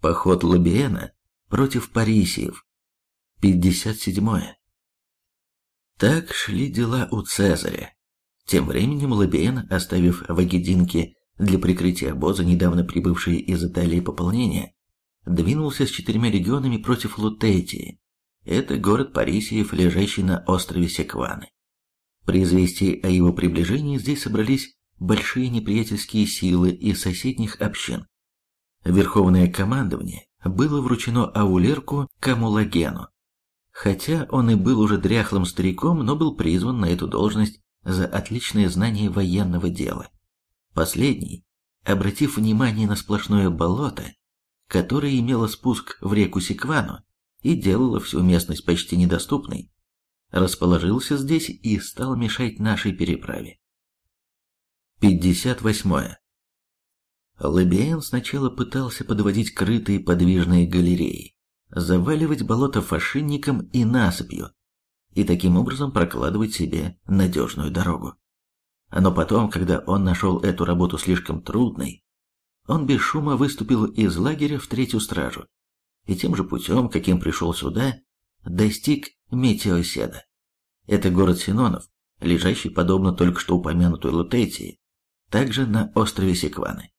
Поход Лабиена против Парисиев. 57. Так шли дела у Цезаря. Тем временем Лабиен, оставив в Агединке для прикрытия обоза недавно прибывшие из Италии пополнения, двинулся с четырьмя легионами против Лутетии. Это город Парисиев, лежащий на острове Секваны. При известии о его приближении здесь собрались большие неприятельские силы из соседних общин. Верховное командование было вручено Аулерку Камулагену. Хотя он и был уже дряхлым стариком, но был призван на эту должность за отличное знание военного дела. Последний, обратив внимание на сплошное болото, которое имело спуск в реку Секвану и делало всю местность почти недоступной, расположился здесь и стал мешать нашей переправе. 58. Лабиен сначала пытался подводить крытые подвижные галереи, заваливать болото фашинником и насыпью, и таким образом прокладывать себе надежную дорогу. Но потом, когда он нашел эту работу слишком трудной, он без шума выступил из лагеря в третью стражу, и тем же путем, каким пришел сюда, достиг Метеоседа. Это город Синонов, лежащий подобно только что упомянутой Лутетии, также на острове Секваны.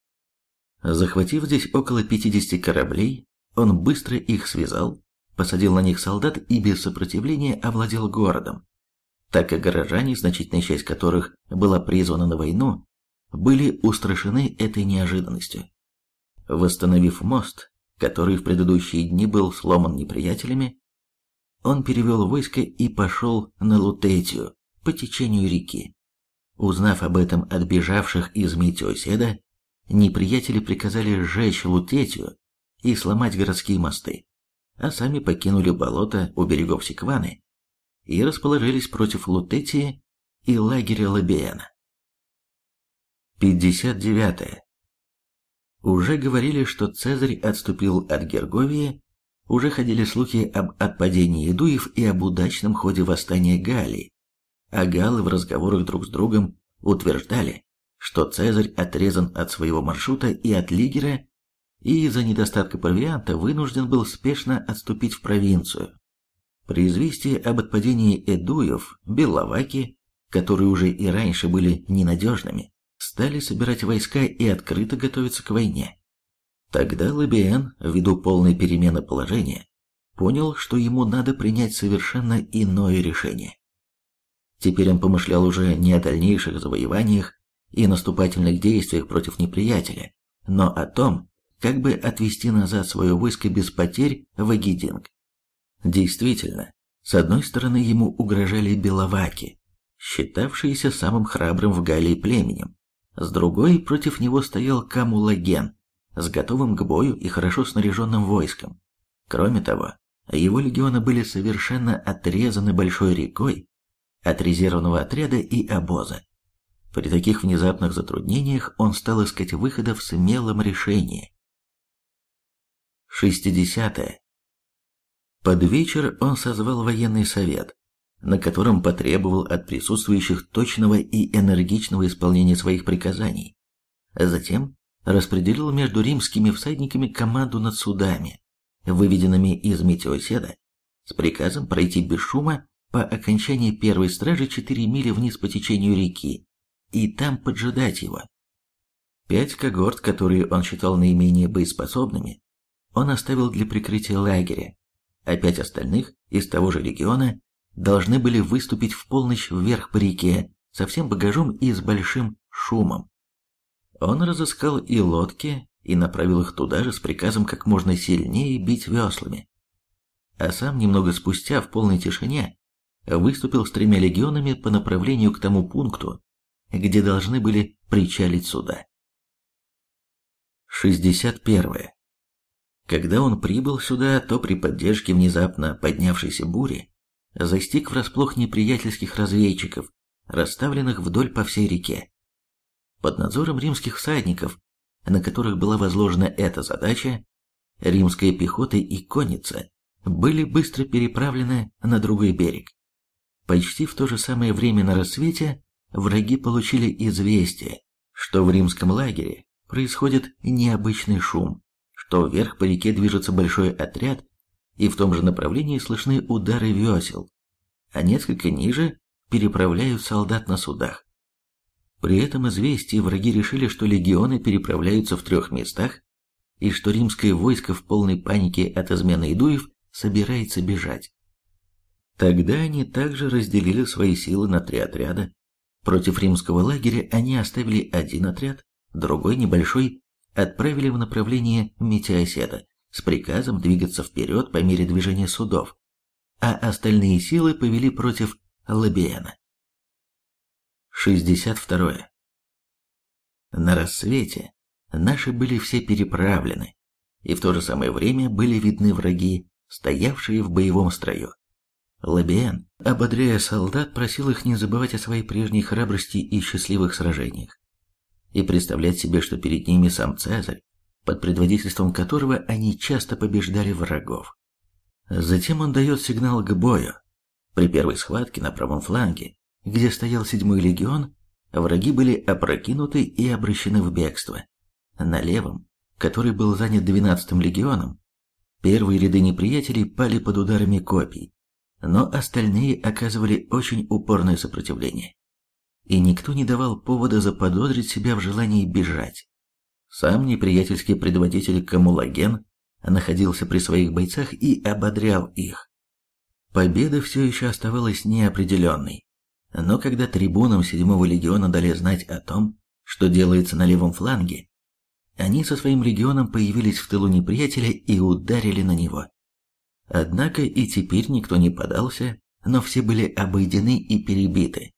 Захватив здесь около 50 кораблей, он быстро их связал, посадил на них солдат и без сопротивления овладел городом, так как горожане, значительная часть которых была призвана на войну, были устрашены этой неожиданностью. Восстановив мост, который в предыдущие дни был сломан неприятелями, он перевел войско и пошел на Лутетию по течению реки. Узнав об этом от бежавших из Метеоседа, неприятели приказали сжечь Лутетию и сломать городские мосты, а сами покинули болото у берегов Секваны и расположились против Лутетии и лагеря Лабиена. 59. Уже говорили, что Цезарь отступил от Герговии, уже ходили слухи об отпадении Идуев и об удачном ходе восстания Галлии, а галлы в разговорах друг с другом утверждали, что Цезарь отрезан от своего маршрута и от лидера, и из-за недостатка провианта вынужден был спешно отступить в провинцию. При известии об отпадении Эдуев, Беловаки, которые уже и раньше были ненадежными, стали собирать войска и открыто готовиться к войне. Тогда Лабиен, ввиду полной перемены положения, понял, что ему надо принять совершенно иное решение. Теперь он помышлял уже не о дальнейших завоеваниях, и наступательных действиях против неприятеля, но о том, как бы отвести назад свое войско без потерь в Агидинг. Действительно, с одной стороны ему угрожали беловаки, считавшиеся самым храбрым в Галлии племенем, с другой против него стоял Камулаген с готовым к бою и хорошо снаряженным войском. Кроме того, его легионы были совершенно отрезаны большой рекой от резервного отряда и обоза. При таких внезапных затруднениях он стал искать выхода в смелом решении. 60. -е. Под вечер он созвал военный совет, на котором потребовал от присутствующих точного и энергичного исполнения своих приказаний. Затем распределил между римскими всадниками команду над судами, выведенными из Метеоседа, с приказом пройти без шума по окончании первой стражи 4 мили вниз по течению реки и там поджидать его. Пять когорт, которые он считал наименее боеспособными, он оставил для прикрытия лагеря, а пять остальных из того же региона должны были выступить в полночь вверх по реке со всем багажом и с большим шумом. Он разыскал и лодки и направил их туда же с приказом как можно сильнее бить веслами. А сам немного спустя в полной тишине выступил с тремя легионами по направлению к тому пункту, где должны были причалить суда. 61. Когда он прибыл сюда, то при поддержке внезапно поднявшейся бури застиг врасплох неприятельских разведчиков, расставленных вдоль по всей реке. Под надзором римских всадников, на которых была возложена эта задача, римская пехота и конница были быстро переправлены на другой берег. Почти в то же самое время на рассвете враги получили известие, что в римском лагере происходит необычный шум, что вверх по реке движется большой отряд, и в том же направлении слышны удары весел, а несколько ниже переправляют солдат на судах. При этом известии враги решили, что легионы переправляются в трех местах, и что римское войско в полной панике от измены Идуев собирается бежать. Тогда они также разделили свои силы на три отряда. Против римского лагеря они оставили один отряд, другой небольшой отправили в направлении Метеосета с приказом двигаться вперед по мере движения судов, а остальные силы повели против Лабиена. 62. На рассвете наши были все переправлены, и в то же самое время были видны враги, стоявшие в боевом строю. Лабиен, ободряя солдат, просил их не забывать о своей прежней храбрости и счастливых сражениях, и представлять себе, что перед ними сам Цезарь, под предводительством которого они часто побеждали врагов. Затем он дает сигнал к бою. При первой схватке на правом фланге, где стоял седьмой легион, враги были опрокинуты и обращены в бегство. На левом, который был занят двенадцатым легионом, первые ряды неприятелей пали под ударами копий, но остальные оказывали очень упорное сопротивление. И никто не давал повода заподозрить себя в желании бежать. Сам неприятельский предводитель Камулаген находился при своих бойцах и ободрял их. Победа все еще оставалась неопределенной, но когда трибунам седьмого легиона дали знать о том, что делается на левом фланге, они со своим легионом появились в тылу неприятеля и ударили на него. Однако и теперь никто не подался, но все были обойдены и перебиты.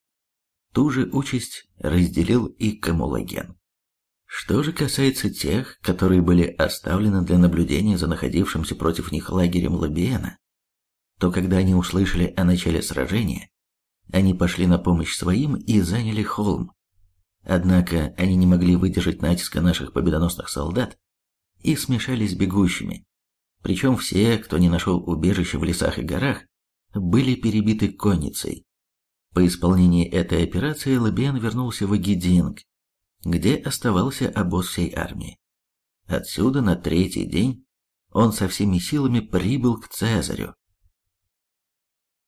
Ту же участь разделил и Камулаген. Что же касается тех, которые были оставлены для наблюдения за находившимся против них лагерем Лабиена, то когда они услышали о начале сражения, они пошли на помощь своим и заняли холм. Однако они не могли выдержать натиска наших победоносных солдат и смешались с бегущими, причем все, кто не нашел убежища в лесах и горах, были перебиты конницей. По исполнении этой операции Лабиан вернулся в Агидинг, где оставался обоз всей армии. Отсюда на третий день он со всеми силами прибыл к Цезарю,